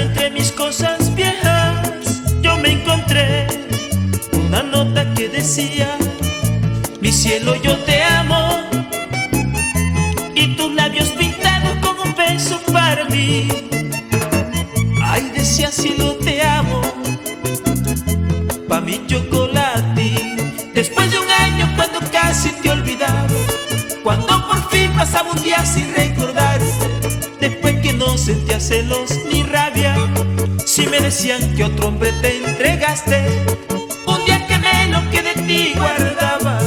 Entre mis cosas viejas, yo me encontré una nota que decía, mi cielo yo te amo, y tus labios pintados con un beso para mí. Ay, decía cielo te amo, pa' mi chocolate. Después de un año cuando casi te olvidaba, cuando por fin pasaba un día sin recordarte, después sentía celos ni rabia, si me decían que otro hombre te entregaste, un día que me lo que de ti guardaba,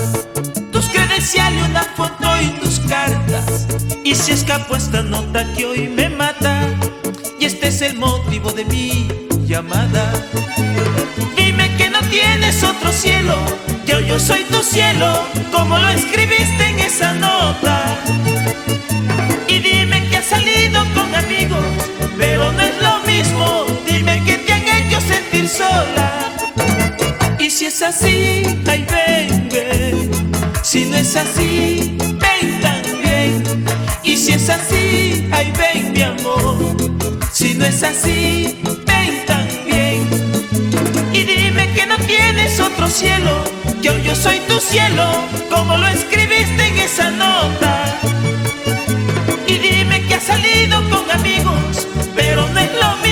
tus credenciales, una foto y tus cartas, y si escapó esta nota que hoy me mata, y este es el motivo de mi llamada. Dime que no tienes otro cielo, yo yo soy tu cielo, como lo escribiste en esa nota. Si es así, ay ven, ven. Si no es así, ven también. Y si es así, ay ven mi amor. Si no es así, ven también. Y dime que no tienes otro cielo, yo yo soy tu cielo, como lo escribiste en esa nota. Y dime que has salido con amigos, pero no es lo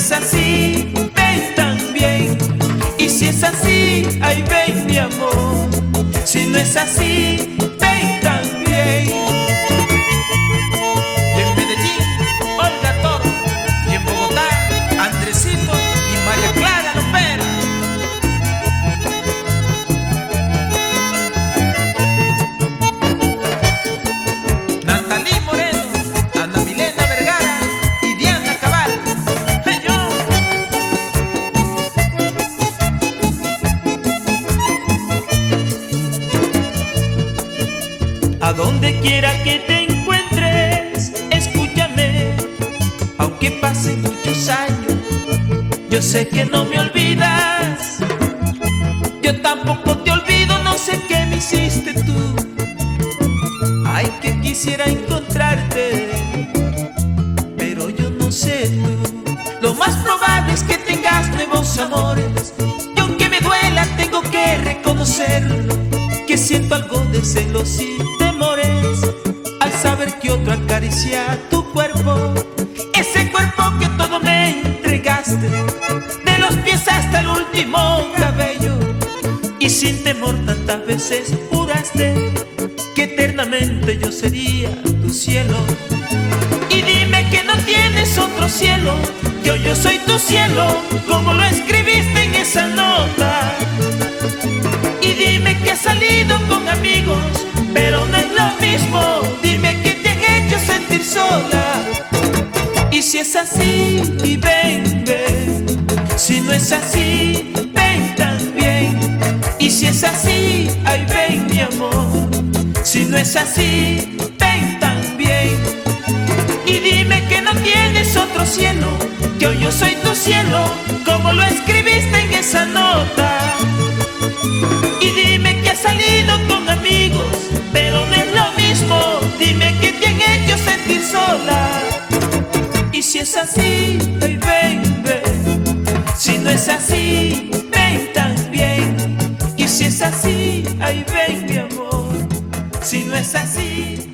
es así, ven también. Y si es así, ay ven mi amor. Si no es así, quiera que te encuentres, escúchame, aunque pasen muchos años, yo sé que no me olvidas, yo tampoco te olvido, no sé qué me hiciste tú, ay que quisiera encontrarte, pero yo no sé tú, lo más probable es que tengas nuevos amores, y aunque me duela tengo que reconocerlo que siento algo de celos y temores al saber que otro acaricia tu cuerpo, ese cuerpo que todo me entregaste, de los pies hasta el último cabello, y sin temor tantas veces juraste que eternamente yo sería tu cielo. Y dime que no tienes otro cielo, yo yo soy tu cielo, como lo escribiste en esa nota. Con amigos, pero no es lo mismo. Dime que te han hecho sentir sola. Y si es así, y ven, ven. Si no es así, ven también. Y si es así, ay ven mi amor. Si no es así, ven también. Y dime que no tienes otro cielo, yo yo soy tu cielo, como lo escribiste en esa nota. Y dime que has salido con amigos, pero no es lo mismo. Dime que te han sentir sola. Y si es así, ay ven, ven. Si no es así, ven también. Y si es así, ay ven mi amor. Si no es así,